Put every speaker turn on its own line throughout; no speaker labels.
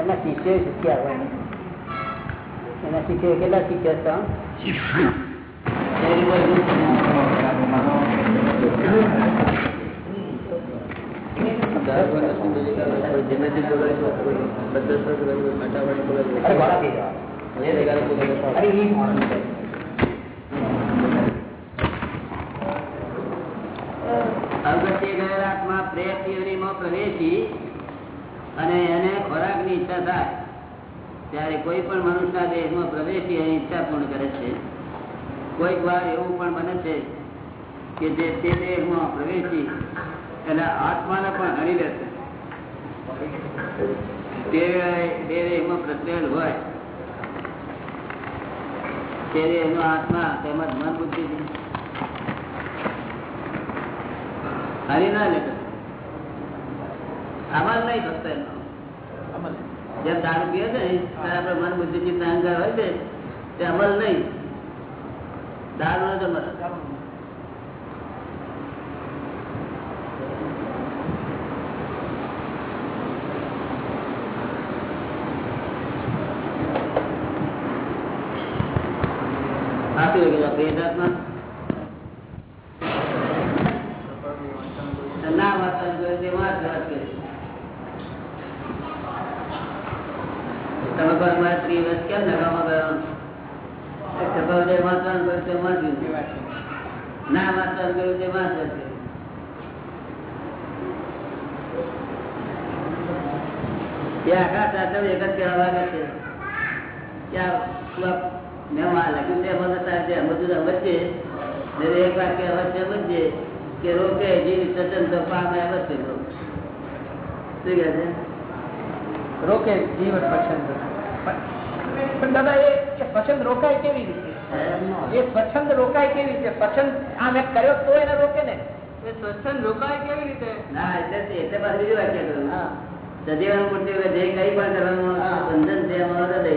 એના શિષ્યો શીખ્યા હોય? એના શિષ્યો કેટલા શીખ્યા અવગત્ય આત્મા પ્રેત પ્રવેશી અને એને ખોરાકની ઈચ્છા થાય, ત્યારે કોઈ પણ મનુષ્યના દેહમાં પ્રવેશી એની ઈચ્છા પૂર્ણ કરે છે. કોઈક વાર એવું પણ બને છે કે જે તે દેહમાં પ્રવેશી એના આત્માને પણ હરી લે છે. તે દેહમાં પ્રત્યેલ હોય, તે દેહનો આત્મા તેમજ મન બુદ્ધિ હરી ના લે અમલ નહીં ફક્ત એનો જેમ દારૂ પીએ છે ને ત્યારે આપણે મન બુદ્ધિ ચિત્ત અહંકાર હોય છે તે અમલ નહીં. દારૂ નથી અમલ આપી ગયેલા પ્રેતાત્મા ના વાંચવાનું જોઈએ તે વાંચ વાત કરી તમે કોઈ મારા ત્રી વર્ષ કેમ નગામાં ગયો ચક્રવર્તી વાંચવાનું કર્યું તે વાંચ્યું ના વાંચવાનું કર્યું તે વાંચ વાત કરી એ આખા શાસ્ત્ર એક જ કહેવા માંગે છે. કે આ તું આ મેં લખ્યું છે જે સમજવું સમજશે એક વાક્ય અવશ્ય સમજશે કે રોકે જીવ પછી પામે અવશ્ય રોક. શું કહે છે
રોકે જીવન પસંદ પણ દાદા એ પસંદ રોકાય કેવી રીતે? એ સ્વચ્છંદ રોકાય કેવી રીતે? પસંદ આ મેં કર્યો તો એને રોકે ને?
એ સ્વચ્છંદ રોકાય કેવી રીતે?
ના એટલે એટલે પાછું બીજું વાક્ય કહ્યું સજીવન મૂર્તિ વગર જે કઈ પણ કરવાનું
હા.
બંધન છે હૃદય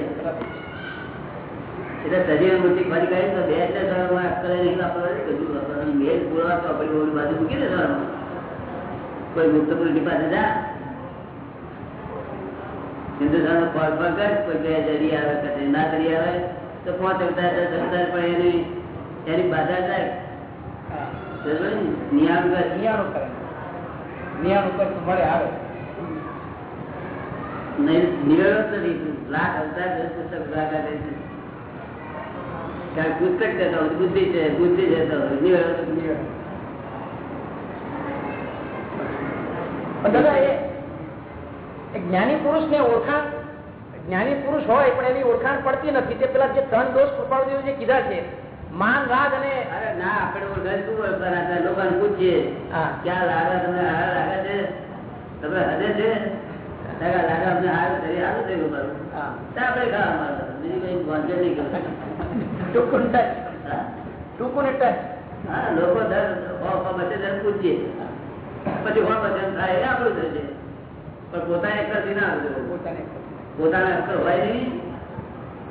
એટલે સજીવન મૂર્તિ ફરી કરી તો બે એટલે સવારમાં અક્કલે નહીં વાપરવાનું. મેલ પૂરવા તો આપણી બાજુ મૂકી દે સવારમાં. કોઈ મુક્ત પુરુષની પાસે જા હિન્દુસ્તાન કોલ ફળ કરે કોઈ બે જરી આવે કદી ના જરી આવે તો પાંચ અવતાર દસ અવતાર પણ એની એની બાધા થાય.
હા.
બરોબર ને? નિયમ કર.
નિયાણું કરે. નિયાણું કરતું મળે આવે.
નિવેડો જ નથી લાખ અવતાર દસ પુસ્તક લાગા દે છે. કારણ કે પુસ્તક દેતા હોય બુદ્ધિ છે બુદ્ધિ જતો નિવેડો
દાદા એ જ્ઞાની પુરુષ ને ઓળખાણ જ્ઞાની પુરુષ હોય પણ એની ઓળખાણ પડતી નથી. તે પેલા જે ધન દોષ કૃપાળુદેવ જે કીધા છે માન રાગ અને
અરે ના આપણે ઓળખાણ લોકોને પૂછીએ. ક્યાં લાગે તમને હાર લાગે છે? તમે હદે છે? લાગે અમને હાર કરી સારું થયું ખરું
હા.
તો આપણે ખાવા માંગે બીજું કઈ વાંધો નહીં કરવું
ટૂંકું ટચ
હા?
ટૂંકું ટચ
હા લોકો દર પૂછીએ. પછી બચે થાય એ આપણું થશે. પણ પોતાને એકલાથી ના આવજો
પોતાને
પોતાના અક્ષર હોય નહીં.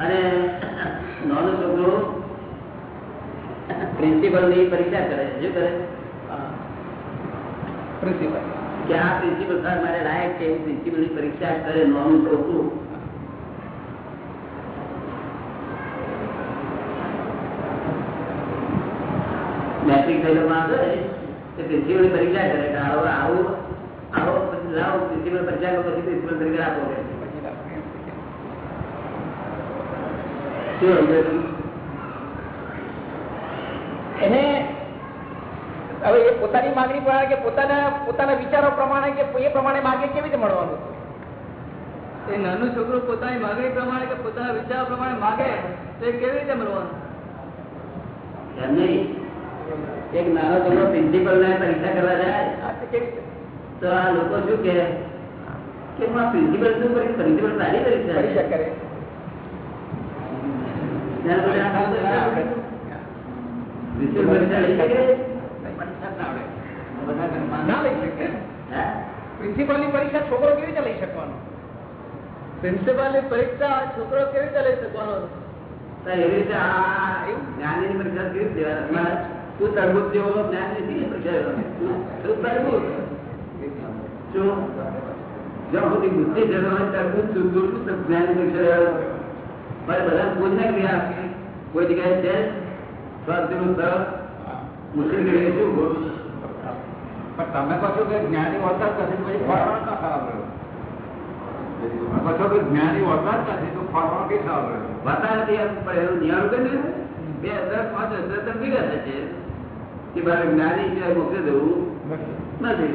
અને નાનો છોકરો પ્રિન્સિપલની પરીક્ષા કરે શું કરે?
પ્રિન્સિપલ
કે આ પ્રિન્સિપલ સર મારે લાયક છે. એવું પ્રિન્સિપલની પરીક્ષા કરે નાનું છોકરું. મેટ્રિક થયેલો માં હોય પ્રિન્સિપલની પરીક્ષા કરે કે આવો આવો આવો. લાવો પ્રિન્સિપલ પછી પ્રિન્સિપલ તરીકે?
એને હવે એ પોતાની માંગણી પ્રમાણે કે પોતાના પોતાના વિચારો પ્રમાણે કે એ પ્રમાણે માગે કેવી રીતે મળવાનું?
એ નાનું છોકરું પોતાની માગણી પ્રમાણે કે પોતાના વિચારો પ્રમાણે માગે તો એ કેવી રીતે મળવાનું?
એક નાનો છોકરો પ્રિન્સિપલ ને પરીક્ષા કરવા જાય.
કેવી રીતે?
તો આ લોકો શું કે પ્રિન્સિપલ શું કરી સારી
કરે
શકે.
ના? પ્રિન્સિપલ પરીક્ષા છોકરો કેવી રીતે લઈ શકવાનો?
પ્રિન્સિપાલની પરીક્ષા છોકરો કેવી રીતે લઈ શકવાનો?
એવી રીતે આ ની પરીક્ષા કેવી રીતે લેવાના? તું તરબૂત જેવો જ્ઞાન નથી ને પરીક્ષા. તું તરબૂચ? જ્યાં સુધી બુદ્ધિ જણાવે ત્યાં સુધી જ્ઞાન મારે બધા પૂછને ક્રિયા કોઈ જગ્યાએ છે? સ્વાસ્થ્યનું સરળ મુશ્કેલ કરી શું
પણ તમે કહો છો કે જ્ઞાની વરસાદ નથી પછી ફરવાનો ના ખરાબ રહ્યો તમે કહો છો કે જ્ઞાની વરસાદ નથી તો ફરવાનો કઈ ખરાબ રહ્યો
વાતાવરણ એમ પણ એવું નિયાળ કરી બે હજાર પાંચ હજાર તો ભેગા થશે? કે મારે જ્ઞાની સિવાય મોકલી દેવું નથી.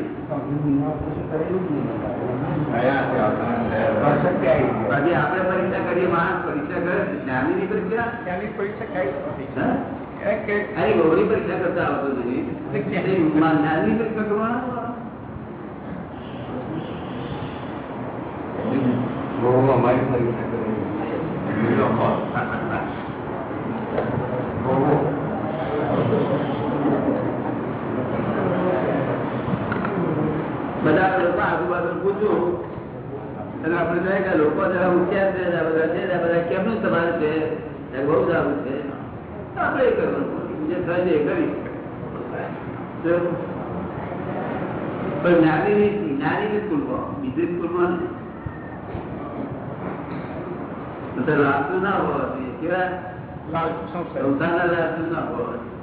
બાકી આપણે પરીક્ષા કરીએ માણસ પરીક્ષા કરે જ્ઞાનીની પરીક્ષા હા? અરે ગૌરી પરીક્ષા કરતા આવતો નથી જ્ઞાનની પરીક્ષા કરવાનો
અમારી પરીક્ષા
બધા લોકો આજુબાજુ પૂછ્યું. અને આપણે જોઈએ કે લોકો જરા હોશિયાર છે બધા છે બધા કેમનું તમારે છે? બહુ સારું છે. આપણે એ કરવાનું. જે થાય છે એ કરી. જો. પણ જ્ઞાનીની જ્ઞાનીની સ્કૂલમાં બીજી સ્કૂલમાં લાગતું ના હોવાથી કેવા? લાગતું ના હોવા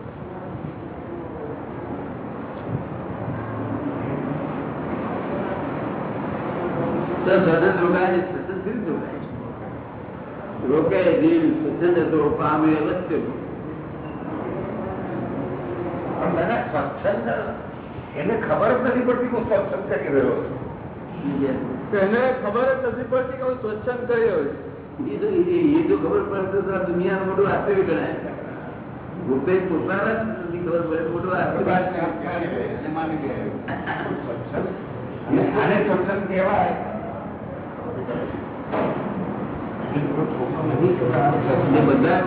સતત રોકાય રોકાય સજ્જન હતો પામે
એને ખબર જ નથી પડતી હું સ્વચ્છંદ કરી રહ્યો છું.
એને ખબર જ નથી પડતી કે હું સ્વચ્છંદ કર્યો છે.
એ તો ખબર પડે તો દુનિયા દુનિયાનું મોટું આશ્ચર્ય ગણાય. પોતે પોતાના જ નથી ખબર પડે મોટું આશ્ચર્ય
માની ગયા આને સત્સંગ કહેવાય.
બધા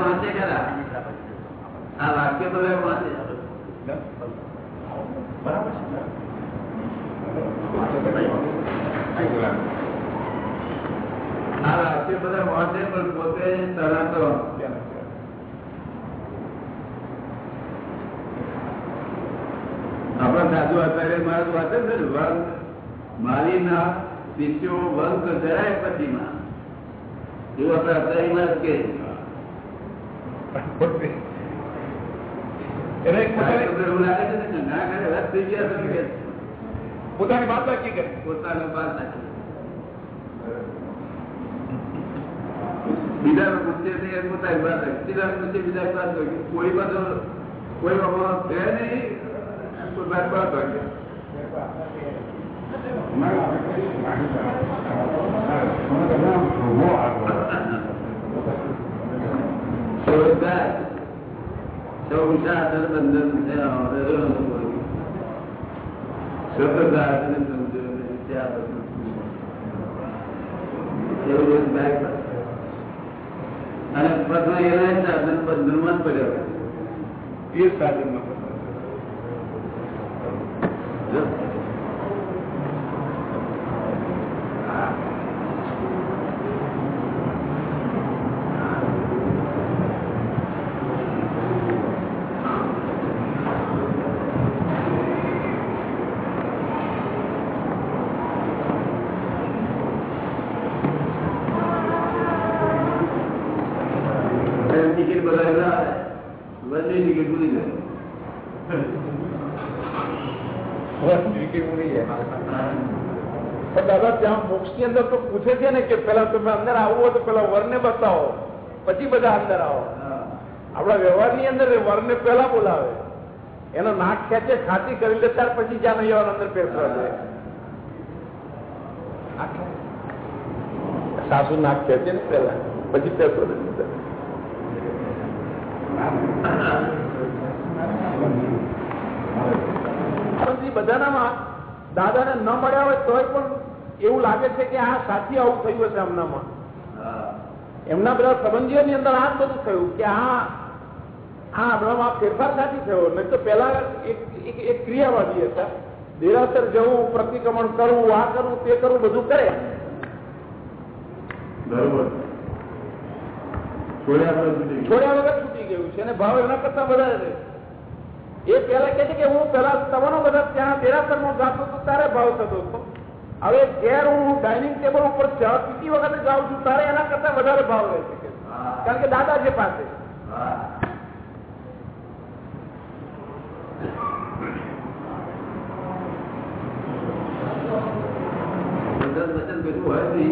આ વાક્ય બધા બધા વાંચે પોતે તરત આપણા સાધુ અત્યારે મારા વાંચે છે ને વર્ગ માલીના શિષ્યો વર્ગ જરાય પછીમાં. એવું આપણે અત્યારે માં કે
પોતાની વાત કરે.
પોતાનો પૂછે પોતાની વાત પૂછે બીજા વાત કોઈ કોઈ છે નહીં. કોઈ વાત વાત રાખે સ્વર્ગાય સૌશાસન બંધન છે સ્વર્ગાસન સમજો ત્યાં એવું રોજ બેગ અને પછી એના સાધન બંધનમાં જ પડ્યો
એ સાધન
ટિકિટ બધા બધી ટિકિટ ભૂલી જાય
પણ દાદા ત્યાં મોક્ષની અંદર તો પૂછે છે ને કે પેલા તમે અંદર આવવું તો પેલા વરને બતાવો. પછી બધા અંદર આવો. આપણા વ્યવહારની અંદર વરને પેલા બોલાવે. એનો નાક ખેંચે ખાતી કરી લે ત્યાર પછી જ્યાં નહીં અંદર દે સાસુ નાક ખેંચે ને પેલા પછી. પછી બધાનામાં દાદાને ન મળ્યા હોય તોય પણ એવું લાગે છે કે આ સાચી આવું થયું હશે એમનામાં. એમના બધા સંબંધીઓની અંદર આ બધું થયું કે આ આ હમણાં ફેરફાર સાચી થયો. નહીં તો પેલા એક ક્રિયાવાદી હતા. દેરાસર જવું પ્રતિક્રમણ કરવું આ કરવું તે કરવું બધું કરે.
બરોબર. છોડ્યા વગર છૂટી ગયું.
છે અને ભાવ એના કરતા વધારે છે. એ પેલા કે છે કે હું પેલા તમારો બધા ત્યાં દેરાસરમાં જાતો તો ત્યારે ભાવ થતો હતો. હવે ઘેર હું ડાઇનિંગ ટેબલ ઉપર ચા પીતી વખતે જાઉં છું તારે એના કરતા વધારે ભાવ રહે છે કારણ કે દાદા છે પાસે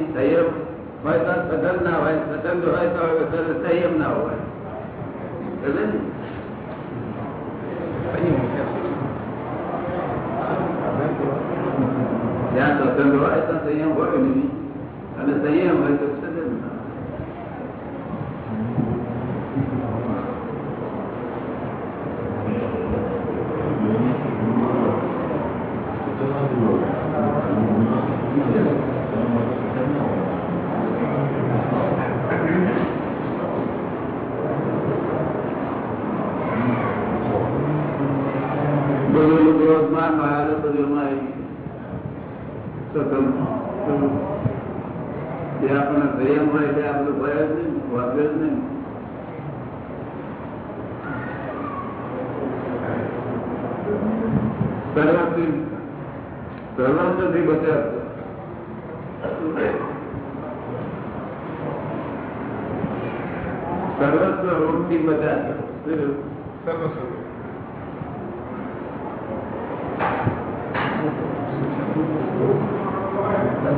સંયમ હોય તો ના હોય સદન હોય તો સંયમ ના હોય સમજે ને? જ્યાં સ્વતંત્ર હોય ત્યાં સંયમ હોય નહીં. અને સંયમ હોય તો સદન ના હોય. બધું ક્રોધમાન માયા બધું એમાં આવી ગયું. સ્વતંત્ર. જે આપણને સંયમ હોય તે આપણું ભય જ નહીં વાગે જ નહીં સર્વથી સર્વસ્વથી બચાવ સર્વસ્વ રોગથી બચાવ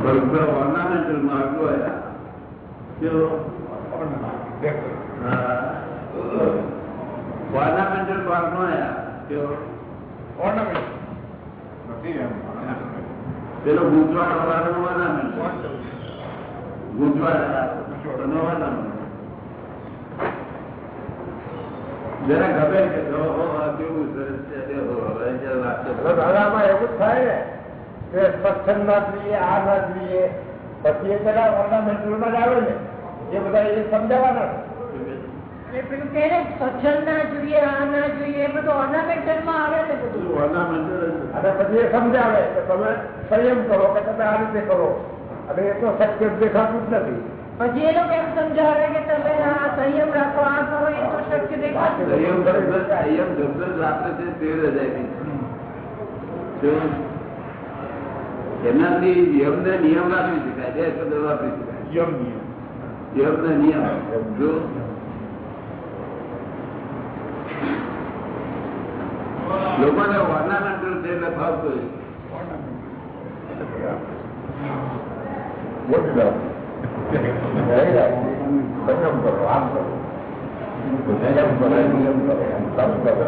બધા ornamental માર્ગો આવ્યા. કેવો? હા. ornamental માર્ગો આવ્યા. કેવો? પેલો ગૂંચવાડો વાળો ornamental. ગૂંચવાડા ornamental. જરા છે
દાદામાં એવું થાય ને, કે જોઈએ, આ ના પછી આવે ને એ બધા એ સમજાવવાના સમજાવે કે તમે સંયમ કરો કે તમે આ રીતે કરો. અને એ તો સત્ય દેખાતું જ નથી.
પછી એ લોકો એમ સમજાવે કે તમે આ સંયમ રાખો આ કરો એ તો શક્ય દેખાતું
સંયમ સંયમ શબ્દ જ છે તે રજાય જો એનાથી યમને નિયમ રાખી શકાય બે શબ્દ વાપરી શકાય
યમ નિયમ.
યમને નિયમ. જો લોકોને ornamental છે એટલે ફાવતું હોય.
મોટી વાત. સંયમ કરો આમ કરો. સંયમ કરો નિયમ કરો. આમ કરો.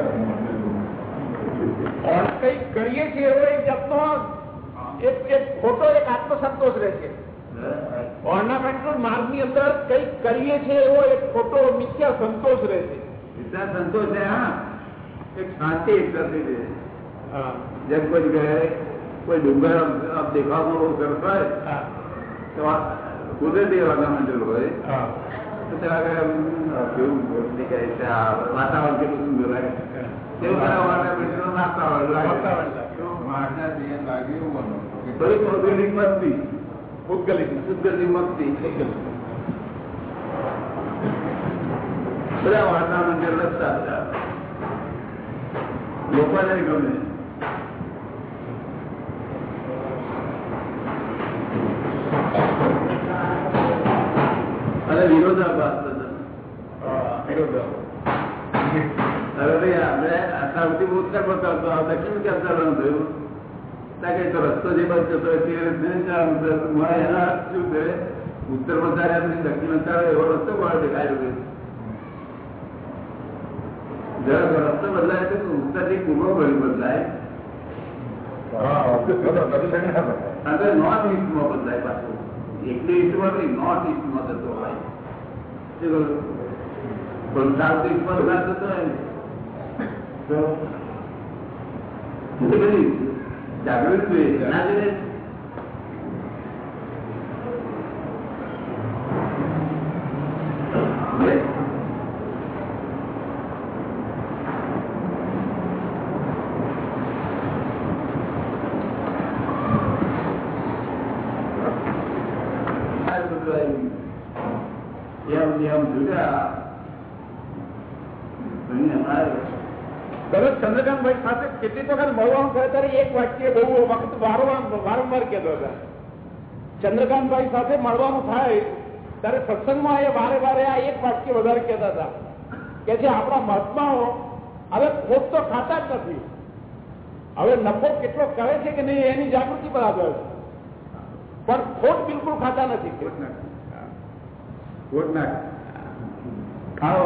કઈ કરીએ છીએ એવો એક જાતનો એક એક ખોટો એક આત્મસંતોષ રહે છે ઓર્નામેન્ટલ માર્ગની અંદર કઈ કરીએ છીએ એવો એક ખોટો મિથ્યા સંતોષ રહે છે
એટલા સંતોષ છે હા એક શાંતિ એક કરતી છે જેમ કોઈ જગ્યાએ કોઈ ડુંગર આમ- આમ દેખાવામાં બહુ સરસ હોય તો આ કુદરતી ornamental હોય તો ત્યાં આગળ આમ કેવું દેખાય છે આ વાતાવરણ કેટલું સુંદર લાગે તેવું બધા ornamental વાતાવરણ લાગે થોડીક ભૌગોલિક મસ્તી
ભૌગોલિક
ભૌગોલિક મસ્તી બધા ornamental રસ્તા બધા લોકોને ગમે. અને વિરોધાભાસ હવે ભાઈ આપણે આસામથી ઉત્તર બતાવતો આ દક્ષિણ કેમ ચાલવાનું થયું ત્યાં કઈ તો રસ્તો જે બંધ હતો તે રીતે જવાનું છે. મને એના શું છે? ઉત્તર બતાવ્યા દક્ષિણ બતાવે એવો રસ્તો મળે દેખાય જરા રસ્તો બદલાય તો ઉત્તરથી પૂર્વ વળી બદલાય. અને નોર્થ ઇસ્ટમાં બદલાય પાછું. એકલી ઇસ્ટમાં નહીં નોર્થ ઇસ્ટમાં થતો હોય? પણ સાઉથ ઇસ્ટમાં ના થતો હોય. બધી જાગૃતિ જોઈએ ના જોઈએ બે. આ બધું આવ્યું. એમ નિયમ જુદા નિયમ આવ્યો
ભરત ચંદ્રકાંતભાઈ સાથે કેટલીક વખત મળવાનું થાય ત્યારે એક વાક્ય બહુ વખત વારંવાર કહેતો હતા. ચંદ્રકાંતભાઈ સાથે મળવાનું થાય, ત્યારે સત્સંગમાં એ વારે વારે આ એક વાક્ય વધારે કહેતા હતા. કે જે આપણા મહાત્માઓ હવે ખોટ તો ખાતા જ નથી. હવે નફો કેટલો કરે છે કે નહીં એની જાગૃતિ પર આધાર છે. પણ ખોટ બિલકુલ ખાતા નથી.
ખોટ ના ખોટ આવો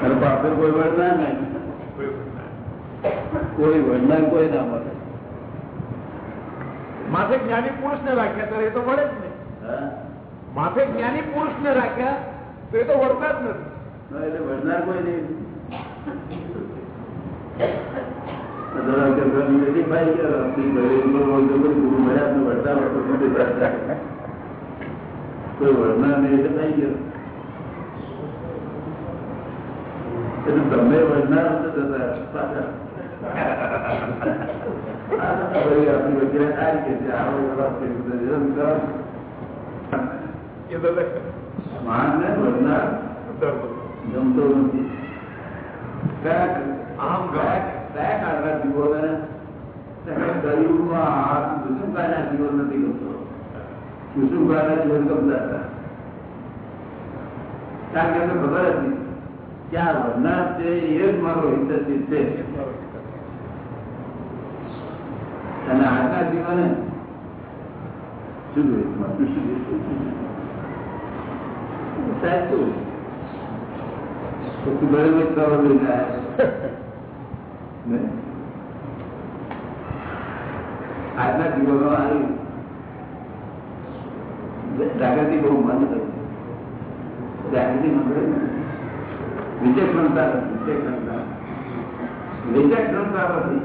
અરે પાસે કોઈ વળનાર નહીં કોઈ વળનાર કોઈ ના મળે
માથે જ્ઞાની પુરુષને રાખ્યા ત્યારે એ તો વળે જ નહીં
હા?
માથે જ્ઞાની પુરુષને રાખ્યા તો એ તો વળતા જ નથી
ના, એટલે વળનાર કોઈ નહીં અધરા કે ઘરની નથી ભાઈ કે આપણી ઘરે એમનો હોય તો કોઈ ગુરુ મળ્યા તો વળતા હોય તો કોઈ વળતા. કોઈ વળનાર નહીં એટલે થઈ ગયો એટલે તમે વળનાર પાછા. આપણી વચ્ચે સારી કે છે આવો જવાબ છે બધો એમ કરો.
એ તો
માણસને વળનાર ગમતો નથી આમ કયા કાળના જીવોને ગરીબમાં કુસુમકાના જીવો નથી ગમતો કુસુમકાના જીવો ગમતા હતા કારણ કે ખબર હતી કે આ વરનાર છે એ જ મારો હિતચિત છે. અને આજના જીવને શું સાચું પછી બરોબર કરો લઈને આજના જીવનો આવી જાગૃતિ બહુ મન કરી. જાગૃતિ મંગળે વિચક્ષણતા વિચક્ષણતા વિચક્ષણતા નથી.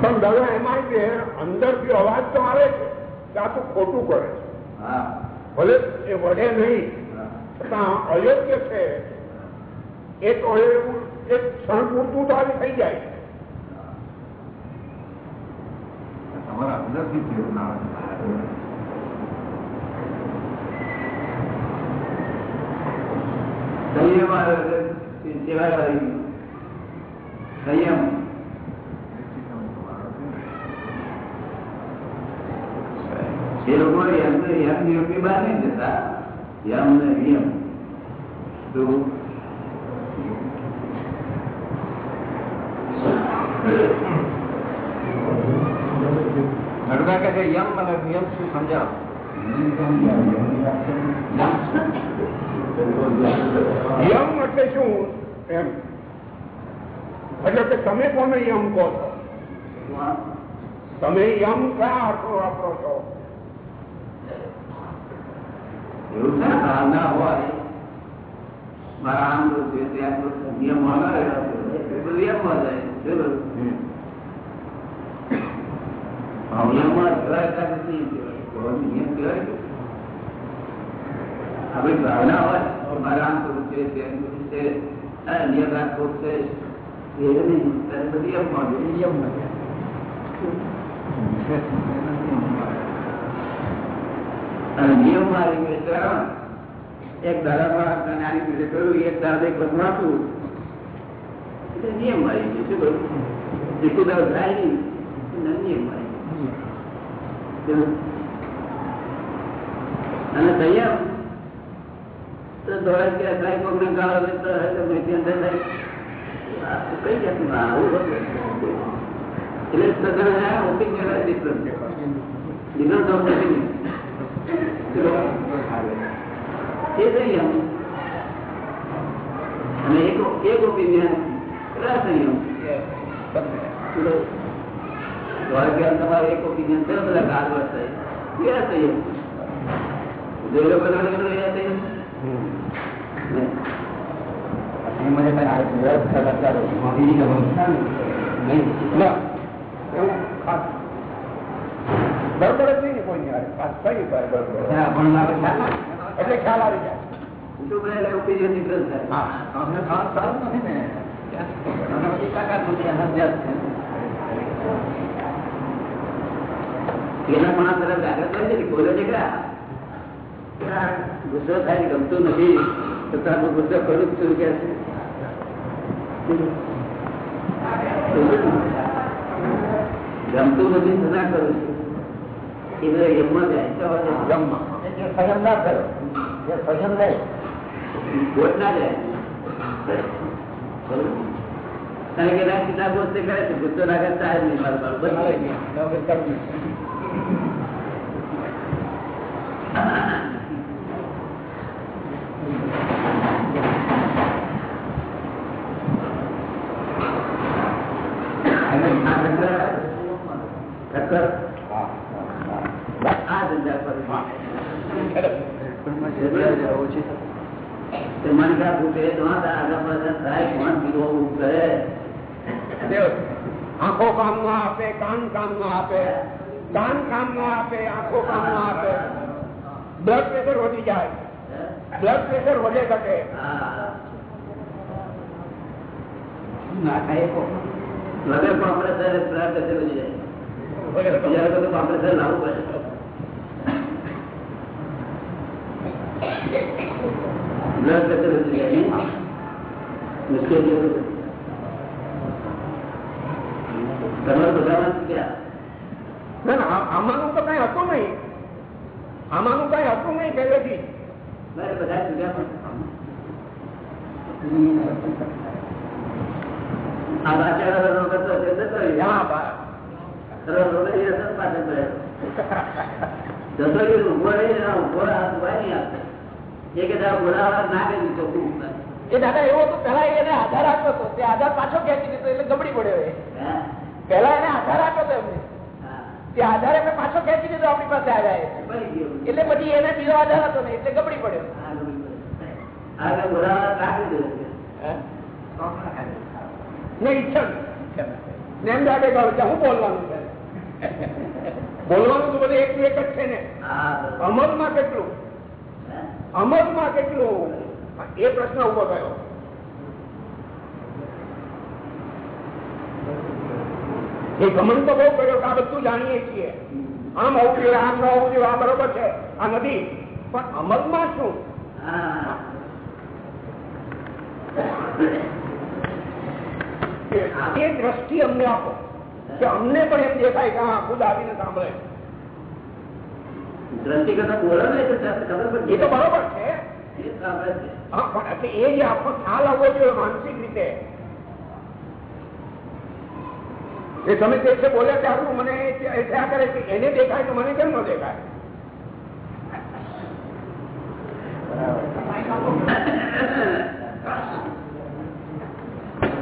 પણ દાદા એમાં કે અંદરથી અવાજ તો આવે છે કે આ તો ખોટું કરે છે.
હા.
ભલે એ વડે નહીં પણ અયોગ્ય છે. એક એવું એક ક્ષણ પૂરતું તો આવી થઈ જાય
તમારા અંદરથી ના સંયમ એ લોકો એમ એમ બહાર નહીં જતા યમ ને નિયમ તો
યમ અને નિયમ શું? સમજાવો
યમ એટલે શું? એમ. એટલે કે તમે કોને યમ કહો છો? તમે યમ કયા અર્થો વાપરો છો?
એવું છે ને હોય મારા આમ નિયમ નિયમમાં જાય ચલો કહેવાય નિયમ કહેવાય આપણી ભાવના હોય મારા આમ તો છે તેમ તો છે આ નિયમ રાખવો છે એ નહીં ત્યારે બધું નિયમમાં જાય નિયમમાં જાય અને નિયમમાં આવી ગયો છે એક ધારામાં નાની પીઢે કહ્યું એક ધારા એક પદ વાંચવું એટલે નિયમ આવી ગયો શું કહ્યું જેટલું દર થાય નહીં એના નિયમ આવી ગયો અને સંયમ તો દોડા કે થાય કોકને ગાળો દેતો હોય તો મેથી અંદર થાય આ તો કઈ જાતનું આવું હતું એટલે સદન ઓપી કહેવાય દીકરો દીકરો તો ઓપી એ સંયમ અને એક એક ઓપિનિયન સંયમ તમારે એક ઓપિનિયન છે બધા ગાળ વર્તાય એ સંયમ જે લોકો એ સંયમ
મને કઈ આ વ્યવસ્થા બતાવો મોદી નહીં
એવું ખાસ. બરોબર જ નહીં ને કોઈની. ખાસ કઈ બરોબર? એટલે ખ્યાલ આવી જાય.
કે ગુસ્સો થાય ગમતું નથી. તો તારો ગુસ્સો કરું જ છું કે છે. ગમતું નથી સજા કરું છું. એ બધા યમમાં જાય. તો
સંયમ ના કરો. જે સંયમ નહીં.
ગોટ ના જાય. કારણ કે ના સીધા ગોસ્તે કરે છે? ગુસ્સો ના કરતા જ નહીં મારે બધું
નહીં. નવ કરવું.
અને આ ધંધા ટક્કર આ ધંધા પર તે મનકા ફૂટે તો આ આગળ પાછળ થાય કોણ પીવો કરે?
આંખો કામ ન આપે કાન કામ ન આપે કાન કામ ન આપે આંખો કામ ન આપે. બ્લડ પ્રેશર વધી જાય. બ્લડ પ્રેશર વધે શકે
ના ખાય વગર કોમ્પ્રેસર પ્રાપ્ત થયું છે બીજા લોકો તો કોમ્પ્રેસર લાવવું પડે. બ્લડ પ્રેશર વધી જાય મુશ્કેલી એવું છે. તમારે બધામાં ક્યાં
ના ના આ- આમાંનું તો કઈ હતું નહીં આમાંનું કઈ હતું નહીં પહેલેથી
મારે બધા છૂટ્યા પણ આ વાચારો રોગ હતો તે જતો રહ્યો.
હા બા
સરળ રોગ એ હતો ને પાછળ પડ્યો. જતો રહ્યો, ઊભો રહીને આ ઊભો આ ઊભા નહીં આપતો. એ
દાદા એવો તો પેલા એને આધાર આપ્યો હતો. તે આધાર પાછો ખેંચી દીધો એટલે ગબડી પડ્યો એ. પેલા એને આધાર આપ્યો હતો એમને. તે આધાર એમને પાછો ખેંચી દીધો આપણી પાસે આવ્યા એ.
પડી ગયો.
એટલે પછી એને બીજો આધાર હતો ને એટલે ગબડી પડ્યો.
ને ઈચ્છા હું બોલવાનું બોલવાનું તો બધું એક એક જ છે ને. અમલમાં કેટલું? અમલમાં કેટલું એ પ્રશ્ન ઊભો થયો. એ ગમન તો બહુ કર્યો કે આ બધું જાણીએ છીએ. આમ હોવું જોઈએ આમ ન હોવું જોઈએ આ બરોબર છે. આ નથી. પણ અમલમાં શું?
હા.
કે એ દ્રષ્ટિ અમને આપો. કે અમને પણ એમ દેખાય કે હા ખુદ આવીને સાંભળે.
દ્રષ્ટિ કરતા બોલો ને ખબર પડી
એ તો બરોબર છે.
એ
એટલે જે આખો ખ્યાલ આવવો જોઈએ માનસિક રીતે. એ તમે તે છે બોલ્યા ત્યારે મને એ કરે કે એને દેખાય તો મને કેમ ન દેખાય?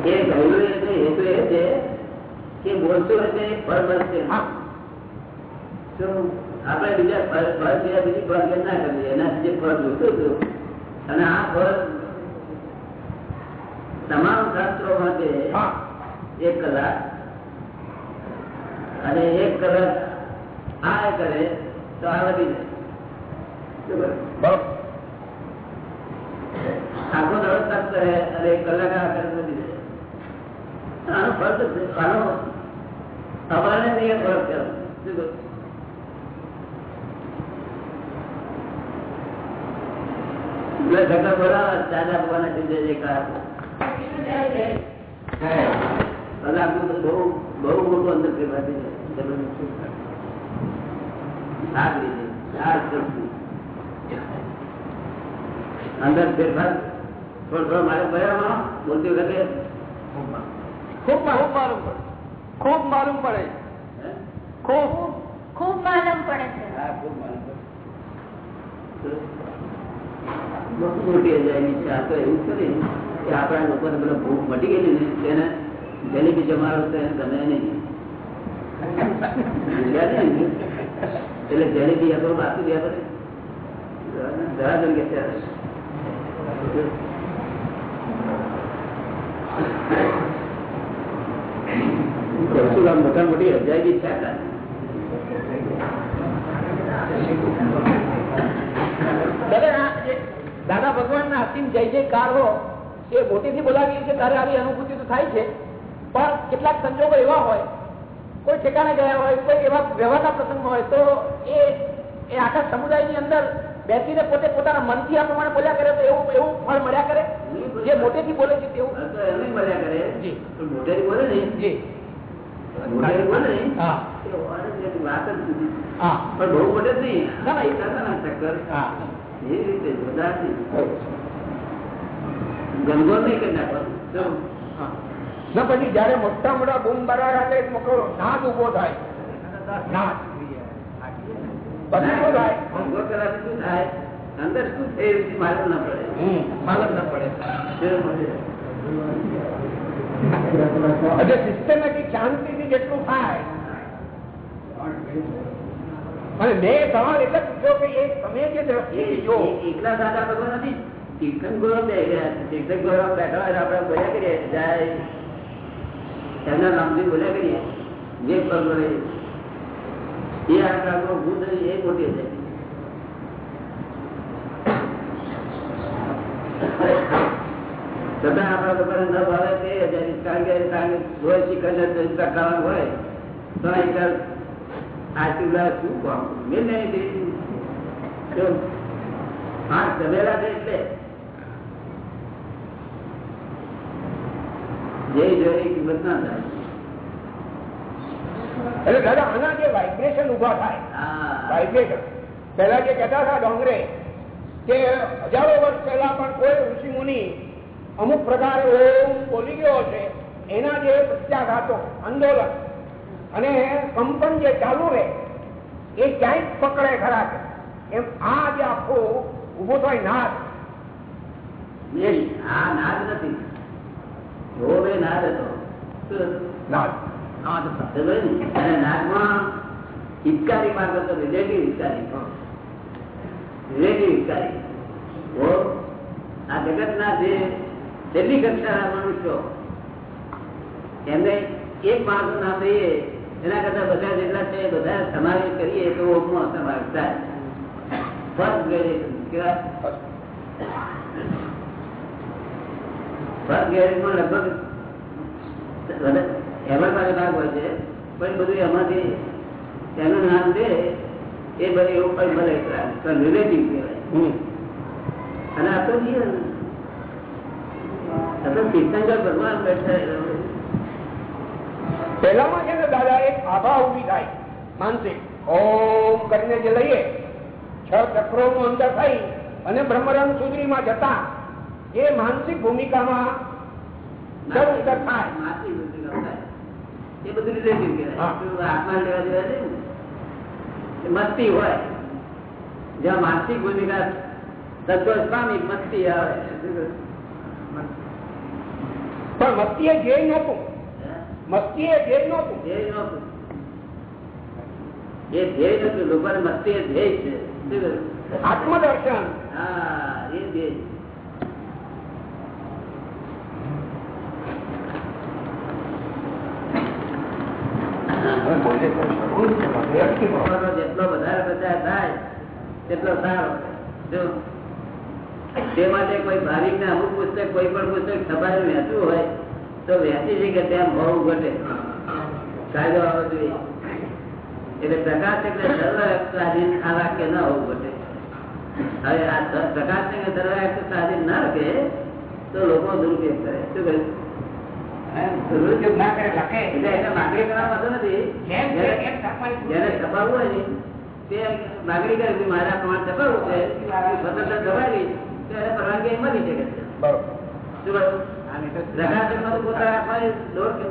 એ એટલે હેતુ એ છે કે બોલતું હશે ફળ બનશે. આપણે બીજા ફરજ ફળ બીજી ફળ ના કરીએ? એનાથી જે ફરજ જોતું હતું. અને આ ફરજ તમામ શાસ્ત્રો માટે એક કલાક અને એક કલાક આ કરે તો આ વધી જાય. આખો તપ કરે અને એક કલાક આ કરે વધી જાય. આનો ફરજ. આનો અમારે નહીં ફરજ છે શું કહું? એટલે દાદા ભગવાનના સિદ્ધે જે કાર. બહુ બહુ મોટું અંદર રીતે, આ અંદર ફેરફાર. થોડો થોડો મારે ભયામાં બોલતી વખતે
ખૂબ માલુમ મારું પડે. ખૂબ માલુમ પડે? ખૂબ
ખૂબ માલમ પડે છે.
હા, ખૂબ માલુમ પડે. ભૂખ મટી ગયેલી તેને જલેબી જમાડો તો એને ગમે નહીં એટલે જલેબી આપણો બાકી દે આપણે જરા કે પરશુરામ મોટા મોટી હજાર ઈચ્છા હતા
દાદા આ જે દાદા ભગવાન જય જયકાર હો એ મોટેથી બોલાવી છે ત્યારે આવી અનુભૂતિ તો થાય છે. પણ કેટલાક સંજોગો એવા હોય કોઈ ઠેકાણે ગયા હોય કોઈ એવા વ્યવહારના પ્રસંગ હોય તો એ એ
આખા સમુદાયની અંદર બેસીને પોતે પોતાના મનથી આ પ્રમાણે બોલ્યા કરે તો એવું એવું ફળ મળ્યા કરે? જે મોટેથી બોલે છે તેવું?
મળ્યા કરે. મોટેથી બોલે ને?
જી.
વાત જ જુદી. પણ બહુ મોટે જ નહીં.
એ-
રીતે નહીં ગંગો નહીં કરી નાખવાનો
ના પછી જયારે મોટા મોટા બૂમ બરાડા એટલે મોટો નાદ ઊભો થાય. નાદ. પછી થાય?
ગંગો કરવાથી શું થાય? અંદર શું થયું છે માલુમ ના પડે.
હમ, માલમ પડે. એટલે સિસ્ટમેટિક શાંતિથી જેટલું થાય. અને મેં સવાલ એટલે પૂછ્યો કે એ તમે જે દ્રષ્ટિથી જો
એકલા દાદા ભગવાન નથી. તીર્થન ગૌરવ બે ગયા છે. ગૌરવ બેઠા હોય આપણે બોલ્યા કરીએ, જાય. એમના નામથી બોલ્યા કરીએ, જે પગ એ આપણો ભૂત એ મોટી છે. છતાં આપણા લોકોને ન ભાવે તે કારણ કે હોય ચરિત્ર ખાવાનું હોય, તો એક આશીર્વાદ શું કામ? મેં છે એટલે. જે જોઈ કિંમત ના થાય.
એટલે દાદા આના જે વાઇબ્રેશન ઊભા થાય વાઇબ્રેશન પહેલા જે કહેતા હતા ડોંગરે કે હજારો વર્ષ પહેલા પણ કોઈ ઋષિ મુનિ અમુક પ્રકારે ઓમ બોલી ગયો છે એના જે પ્રત્યાઘાતો આંદોલન અને કંપન જે ચાલુ રહે એ ક્યાંય પકડે ખરા છે? એમ આ જે આખો ઊભો થાય નાદ.
આ નાદ નથી. જો ના નાદ. હતો શું?
નાદ
સમજ્યો ને? અને નાદમાં હિતકારી માર્ગ હતો રિલેટિવ હિતકારી. રિલેટિવ હિતકારી. આ જગતના જે છેલ્લી કક્ષાના મનુષ્યો એમને એક માણસ ના થઈએ એના કરતા બધા જેટલા છે બધા સમાવેશ કરીએ તો સમાવેશ થાય. ફર્સ્ટ ગ્રેજ્યુએશન કેવા? ફર્સ્ટ ગ્રેડેશનમાં લગભગ એમાં પાસે ભાગ હોય છે પણ બધું એમાંથી એનું નામ છે એ બધું એવું પણ મળે પણ રિલેટિવ કહેવાય. અને આ તો જીવન આ તો તીર્થંકર ભગવાન બેઠા
પહેલામાં છે ને દાદા એક આભા ઊભી થાય માનસિક ઓમ કરીને જે લઈએ છ ચક્રો નું અંદર થઈ અને બ્રહ્મરંગ સુધરીમાં જતા. એ માનસિક ભૂમિકામાં
મસ્તી હોય. જ્યાં માનસિક ભૂમિકા સંતોષ પામી મસ્તી આવે.
પણ મસ્તી એ ધ્યેય નહોતું. મસ્તી એ ધ્યેય નહોતું.
ધ્યેય નહોતું. એ ધ્યેય નતું લોકોને મસ્તી એ ધ્યેય છે.
આત્મદર્શન.
હા એ ધ્યેય. તે માટે કોઈ ભાવિક ને અમુક પુસ્તક કોઈ પણ પુસ્તક સભાને વેચવું હોય તો વેચી છે કે ત્યાં ભાવ ઘટે કાયદો આવવો જોઈએ એટલે પ્રકાશ એટલે સર્વ સ્વાધીન આ વાક્ય ન હોવું ઘટે હવે આ પ્રકાશ ને સર્વ સ્વાધીન ના રહે તો લોકો દુરુપયોગ કરે શું કહ્યું
ના કરે લખે.
એટલે એને માગણી વાંધો નથી. જેને છપાવવું હોય ને તે માગણી કરે મારા પ્રમાણ છપાવવું છે સ્વતંત્ર છપાવી તો એને પરવાનગી મળી શકે છે.
બરોબર.
શું કહ્યું? પ્રકાશનમાં તો પોતા રાખવાની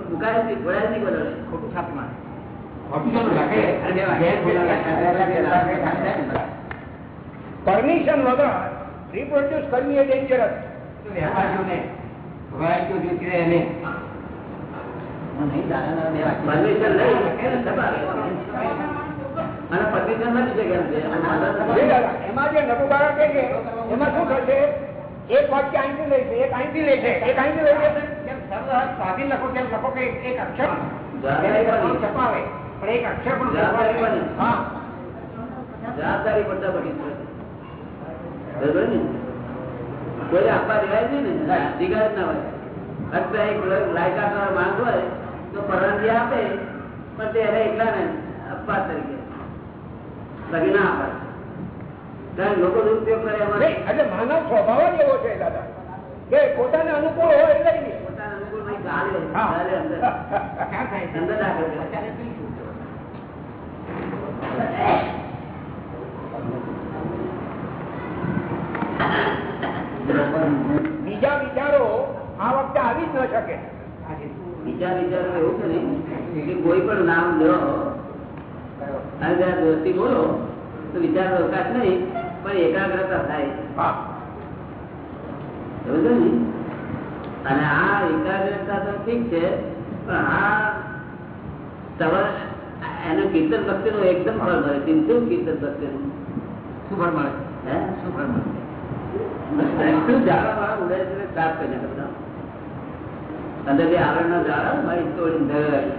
મુકાય નહીં ઘોડાય નહીં બોલો
ખોટું છાપમાં પરમિશન વગર રિપ્રોડ્યુસ કરવી એ ડેન્જરસ
વેપારીઓને પરમિશન મળી શકે એમ
એમાં જે નટુબારા કે છે એમાં શું થશે? એક વાક્ય અહીંથી લે છે એક અહીંથી લે છે એક અહીંથી લે છે. સ્વાધીન લખો કેમ લખો કે એક અક્ષર
જવાબદારી
છપાવે પણ એક અક્ષર પણ
જવાબદારી બની. પડતા પડી બરોબર ને? કોઈ આપવા દેવાય નહીં ને. અધિકાર જ ના હોય. અત્યારે લાયકાત વાળો માણસ હોય તો પરવાનગી આપે પણ તે એને એકલા ને અપવાદ તરીકે. લગી ના આપે. કારણ લોકો દુરુપયોગ કરે
એટલે માનવ સ્વભાવ જ એવો છે દાદા કે પોતાને અનુકૂળ હોય
કરે.
બીજા વિચારો આ વખતે આવી જ ન શકે.
વિચાર વિચાર એવું છે ને કે કોઈ પણ નામ લો અને જયારે દોસ્તી બોલો તો વિચાર અવકાશ નહીં પણ એકાગ્રતા થાય. સમજો ને? અને આ એકાગ્રતા તો ઠીક છે પણ આ તમારે એનું કીર્તન ભક્તિ નું એકદમ ફળ મળે. ચિંતું કીર્તન ભક્તિ નું
શું ફળ મળે? શું ફળ મળે?
શું જાણવા ઉડે છે તે સાફ કરી બધા અંદર જે આવરણ ના ઝાડા મારી તોડી ધરાવી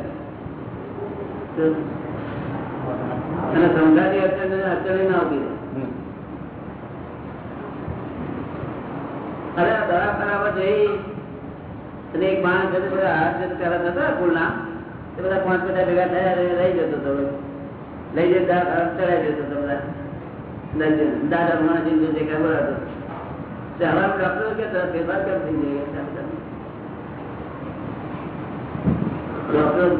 અને ના અરે ખરાબ જઈ એક માણસ બધા હાથ જે પેલા થતા ફૂલના તે બધા પાંચ બધા ભેગા થયા લઈ જતો હતો લઈ જતા જતો હતો બધા. જતો. દાદા માણસ જે ખબર હતો હવે કે તો ફેરફાર કરી થઈ જાય ડોક્ટર કે એ આ- આવું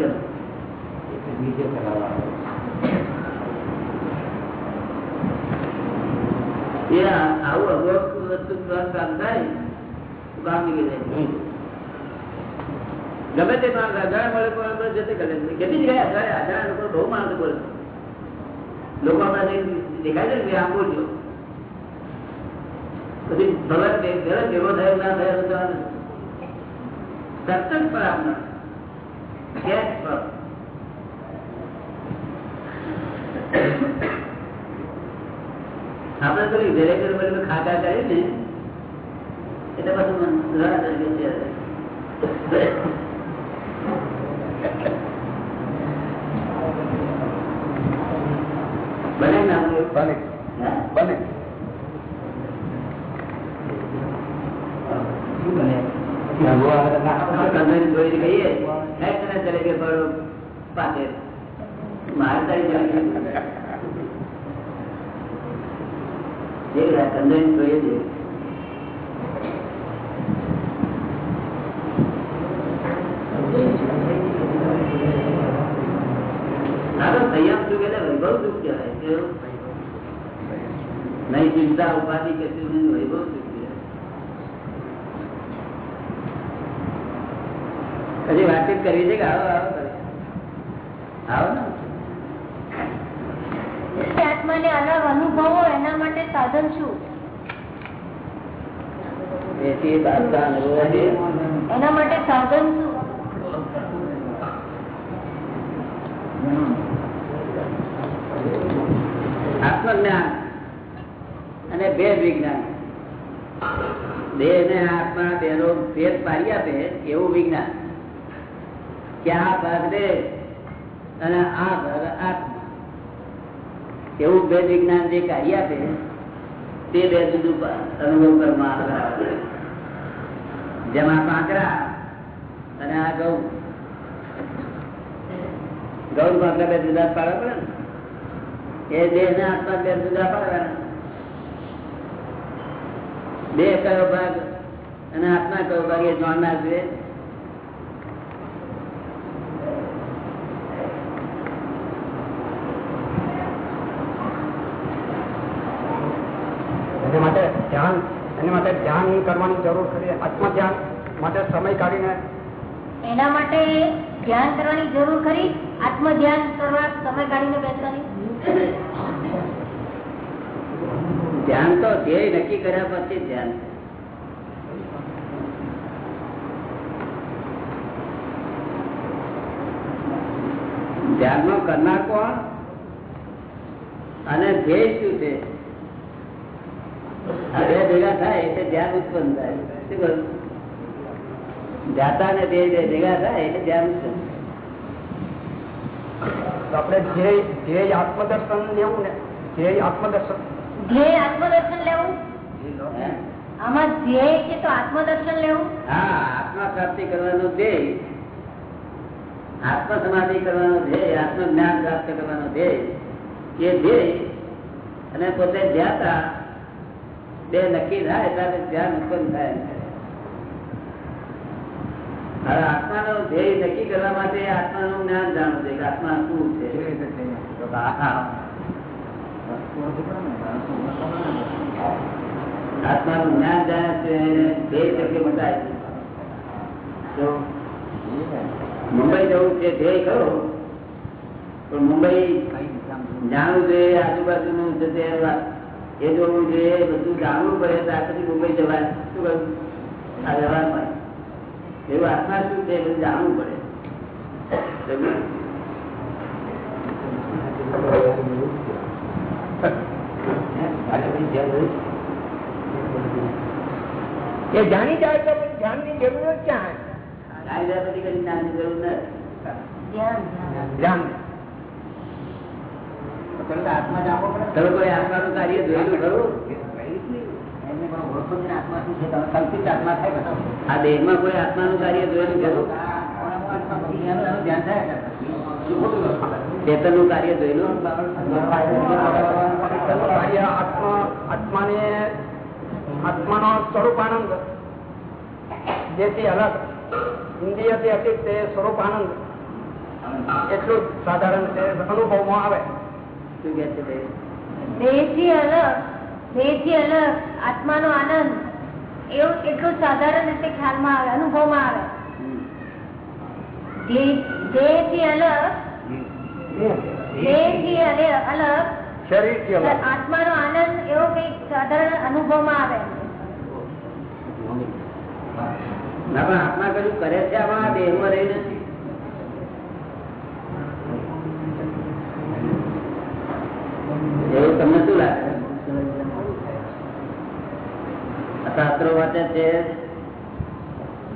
વસ્તુ કામ થાય ગમે તે માણસ અજાણ મળે પણ જતે કરે. કેટલી જગ્યાએ અજાણે અજાણ લોકો બહુ માણસ બોલે લોકો દેખાય છે આમ બોલજો પછી ભલે ભેગો થયો, ના થયો. સત્સંગ પર આપના ગેસ પર આપણે તો ઘરે ઘરે બધું ખાતા કરીએ ને એટલે પાછું ઘણા તરીકે છે બને. ના
બને? બને?
કંદન જોઈને કહીએ "હે તને ચલે કે પડો પાસે મારે તારી જોઈએ છે. વૈભવ સુખ કહેવાય. નહીં ચિંતા, ઉપાધિ કશું નહીં વૈભવ સુખ કહેવાય હજી વાતચીત કરવી છે કે આવો આવો કરે. આવો ને.
આત્માને અલગ અનુભવો એના માટે સાધન શું?
એથી બાદશાહ અનુભવો છે.
એના માટે સાધન શું?
આત્મજ્ઞાન અને ભેદ વિજ્ઞાન. દેહ ને આત્મા બેનો ભેદ પાડી આપે એવું વિજ્ઞાન. કે ભાગ દે અને આ ભાગ આત્મા. એવું ભેદ વિજ્ઞાન જે કાર્ય આપે, તે બે જુદું અનુભવ કરવામાં જેમાં પાંકરા અને આ ગૌ. ગૌ પાંકરા બે જુદા પડે ને. એ દેહ ને આત્મા બે જુદા પાડવાના. દેહ કયો ભાગ અને આત્મા કયો ભાગ એ જાણનાર જોઈએ
એના માટે ધ્યાન એના માટે ધ્યાન કરવાની જરૂર ખરી આત્મધ્યાન માટે સમય કાઢીને
એના માટે ધ્યાન કરવાની જરૂર ખરી? આત્મધ્યાન કરવા સમય કાઢીને બેસવાની?
ધ્યાન તો ધ્યેય નક્કી કર્યા પછી ધ્યાન ધ્યાન. નો કરનાર કોણ? અને ધ્યેય શું છે? આ ભેગા થાય એટલે ધ્યાન ઉત્પન્ન થાય. શું કહ્યું? ધ્યાતા ને ધ્યેય બે ભેગા થાય એટલે ધ્યાન ઉત્પન્ન
આપણે ધ્યેય ધ્યેય આત્મદર્શન લેવું ને? ધ્યેય આત્મદર્શન.
ધ્યેય આત્મદર્શન લેવું? આમાં ધ્યેય છે તો આત્મદર્શન લેવું?
હા આત્મા પ્રાપ્તિ કરવાનો ધ્યેય. આત્મ સમાધિ કરવાનો ધ્યેય આત્મ જ્ઞાન પ્રાપ્ત કરવાનો ધ્યેય. એ ધ્યેય અને પોતે જ્યાં હતા બે નક્કી થાય ત્યારે ધ્યાન ઉત્પન્ન થાય હવે આત્માનો ધ્યેય નક્કી કરવા માટે આત્માનું જ્ઞાન જાણવું છે કે આત્મા શું છે. આત્માનું જ્ઞાન જાણે છે ધ્યેય શક્ય બતાય તો મુંબઈ જવું છે ધ્યેય કરો પણ મુંબઈ જાણવું જોઈએ આજુબાજુનું જે તે એ જોવું જોઈએ બધું જાણવું પડે ત્યાર પછી મુંબઈ જવાય. શું કહ્યું? આ વ્યવહારમાં. એવું આત્મા શું છે? બધું જાણવું પડે.
એ જાણી જાય તો પછી ધ્યાનની જરૂરત ક્યાં
જાણી જાય પછી કદી જ્ઞાનની જરૂર નથી.
ધ્યાન.
તમે કોઈ આત્માનું કાર્ય જોયેલું ખરું આ દેહમાં કોઈ આત્માનું કાર્ય જોયેલું ખરું ચેતનનું કાર્ય જોયેલું?
આત્મા આત્માને આત્માનો સ્વરૂપાનંદ. જેથી અલગ ઇન્દ્રિયથી અતીત તે સ્વરૂપાનંદ. એટલું જ સાધારણ છે અનુભવમાં આવે.
શું કે છે
દેહથી અલગ દેહથી અલગ આત્માનો આનંદ. એવું એટલું સાધારણ રીતે ખ્યાલમાં આવે અનુભવમાં આવે. દેહથી અલગ દેહથી અલગ.
શરીરથી અલગ.
આત્માનો આનંદ એવો કંઈક સાધારણ અનુભવમાં આવે.
ના પણ આત્મા કશું કરે છે આમાં? દેહમાં રહી નથી એવું તમને શું લાગે? શાસ્ત્રો વાંચે છે?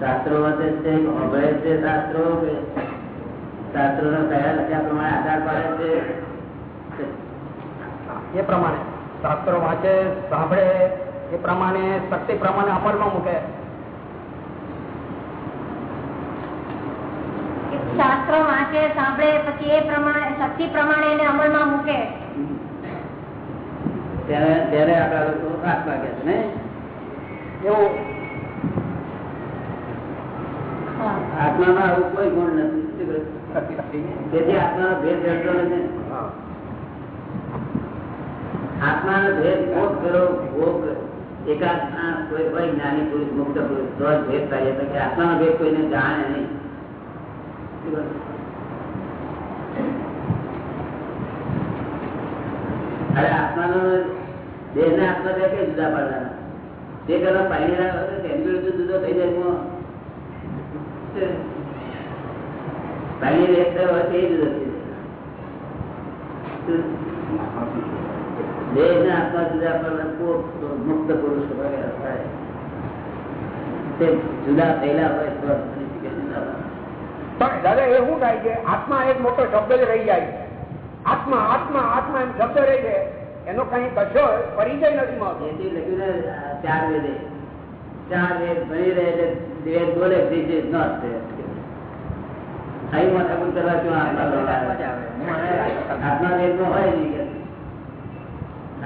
શાસ્ત્રો વાંચે છે? અભય છે શાસ્ત્રો શાસ્ત્રો નો કયા લખ્યા પ્રમાણે આધાર પાડે છે?
એ પ્રમાણે. શાસ્ત્રો વાંચે સાંભળે એ પ્રમાણે શક્તિ પ્રમાણે અમલમાં મૂકે.
શાસ્ત્રો વાંચે સાંભળે પછી એ પ્રમાણે શક્તિ પ્રમાણે એને અમલમાં મૂકે.
ત્યારે ત્યારે આપણા લોકો આત્મા કહે છે ને
એવું?
આત્મામાં આવું કોઈ ગુણ નથી? તેથી આત્માનો ભેદ રહેતો નથી. આત્માનો ભેદ ભોગ કરો ભોગ એકાદ કોઈ કોઈ જ્ઞાની પુરુષ મુક્ત પુરુષ તો ભેદ થાય. તો કે આત્માનો ભેદ કોઈને જાણે નહીં. અરે આત્માનો દેહ ને આત્મા જુદા પાડવાના તે કરતા પાણી હોય તેમ જુદો આત્મા જુદા પાડવા મુક્ત પુરુષ થાય તે જુદા થયેલા હોય.
પણ દાદા, એ શું થાય કે આત્મા એક મોટો શબ્દ જ રહી જાય. આત્મા આત્મા આત્મા એમ શબ્દ રહે છે. એનો કઈ કશો પરિચય નથી મળતો.
લખ્યું ને ચાર વેદે. ચાર વેદ ભણી રહે એટલે વેદ બોલે અહીં માથાકૂટ કરવા આત્મા? આત્મા વેદમાં હોય નહીં કે.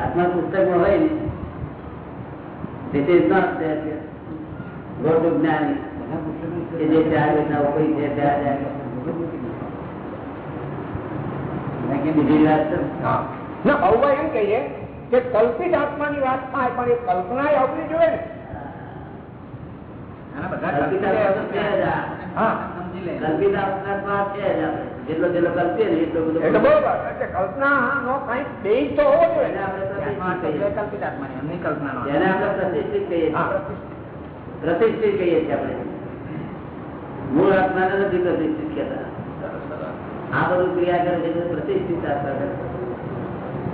આત્મા પુસ્તકમાં હોય ને this is not there જ્ઞાની જે ચાર વેદના ઉપરી છે ત્યાં જાય. બીજી વાત છે.
ના. ભાઉભાઈ એમ કહીએ કે કલ્પિત આત્માની વાત થાય પણ એ કલ્પના આવવી જોઈએ ને.
પ્રતિષ્ઠિત કહીએ. છીએ. આપણે. મૂળ આત્માને નથી પ્રતિષ્ઠિત કહેતા. આ બધું ક્રિયા કરે છે પ્રતિષ્ઠિત આત્મા કરે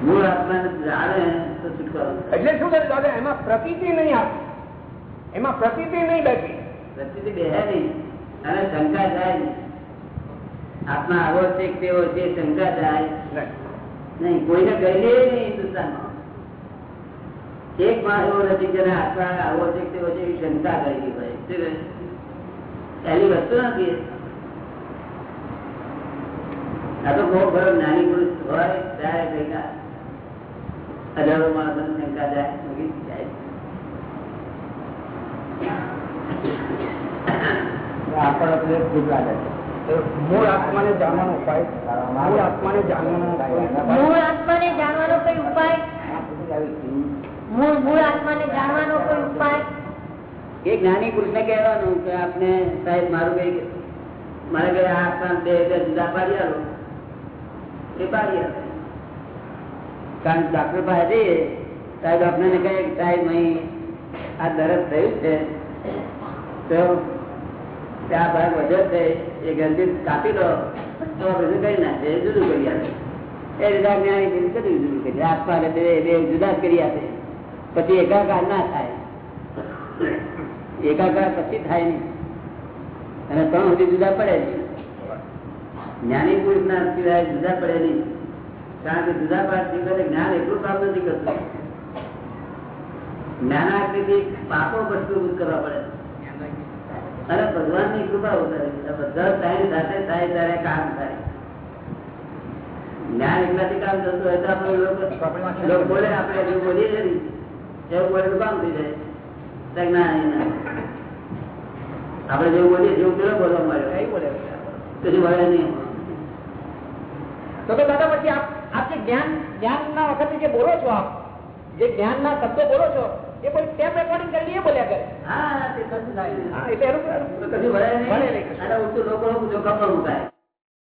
મૂળ આત્મા જાણે તો છુટકારો
એટલે શું કરે દાદા? એમાં પ્રતીતિ નહીં આવતી એમાં પ્રતીતિ નહીં બેઠી.
પ્રતિષ્ઠિત બેહે નહીં. અને શંકા જાય નહીં. આત્મા આવો છે તેવો છે શંકા જાય નહીં. કોઈને કહીએ નહીં હિન્દુસ્તાનમાં એક માસ એવો નથી જેને આત્મા આવો છે તેવો છે એવી શંકા શું કહે? એની વસ્તુ નથી. આ તો બહુ ખરો જ્ઞાની પુરુષ હોય ત્યારે કંઈક હજારો માણસો શંકા જાય મૂકી જાય.
મૂળ આત્માને જાણવાનો ઉપાય મૂળ આત્માને જાણવાનો
મૂળ આત્માને જાણવાનો કોઈ ઉપાય? મૂળ મૂળ આત્માને જાણવાનો કોઈ ઉપાય?
એ જ્ઞાની પુરુષ ને કહેવાનું કે આપને સાહેબ મારું કઈ મારે કઈ આ આત્મા બે જુદા પાડી આલો. પાડી કારણ ડોક્ટર પાસે જઈએ, સાહેબ આપણે કહે સાહેબ અહીં આ દરદ થયું છે. તો ત્યાં ભાગ વધ્યો છે, એ ગંદી કાપી લો તો બધું કરી નાખે એ જુદું કરી આપે. એ રીતે જ્ઞાની કરી બધું જુદું કરી આપવા બે જુદા કરી આપે. પછી એકાકાર ના થાય. એકાકાર પછી થાય નહીં. અને ત્રણ સુધી જુદા પડે નહીં જ્ઞાની પુરુષ ના સિવાય જુદા પડે નહીં. કારણ કે જુદા વખતે જ્ઞાન એટલું કામ નથી કરતું. જ્ઞાનાકૃતિ પાપો ભસ્મીભૂત કરવા પડે. અને ભગવાનની કૃપા ઉતારે બધા ટાઈમ સાથે થાય ત્યારે કામ થાય. જ્ઞાન એકલાથી કામ થતું હોય તો આપણે લોકો બોલે આપણે એવું બોલીએ છીએ ને, એવું બોલે કામ થઈ જાય. ના ના. આપણે જેવું બોલીએ જેવું પેલો બોલવા મળ્યો
કઈ બોલે.
પછી નહીં.
તો તો દાદા પછી આપ આપ જે જ્ઞાન જ્ઞાન ના વખતે જે બોલો છો આપ જે જ્ઞાન ના શબ્દો બોલો છો એ કોઈ ટેપ રેકોર્ડિંગ કરી એ બોલ્યા કરે.
હા તે કશું થાય.
એટલે એનું
કશું વળે નહીં. અને લોકો જોખમ પણ ઉઠાય.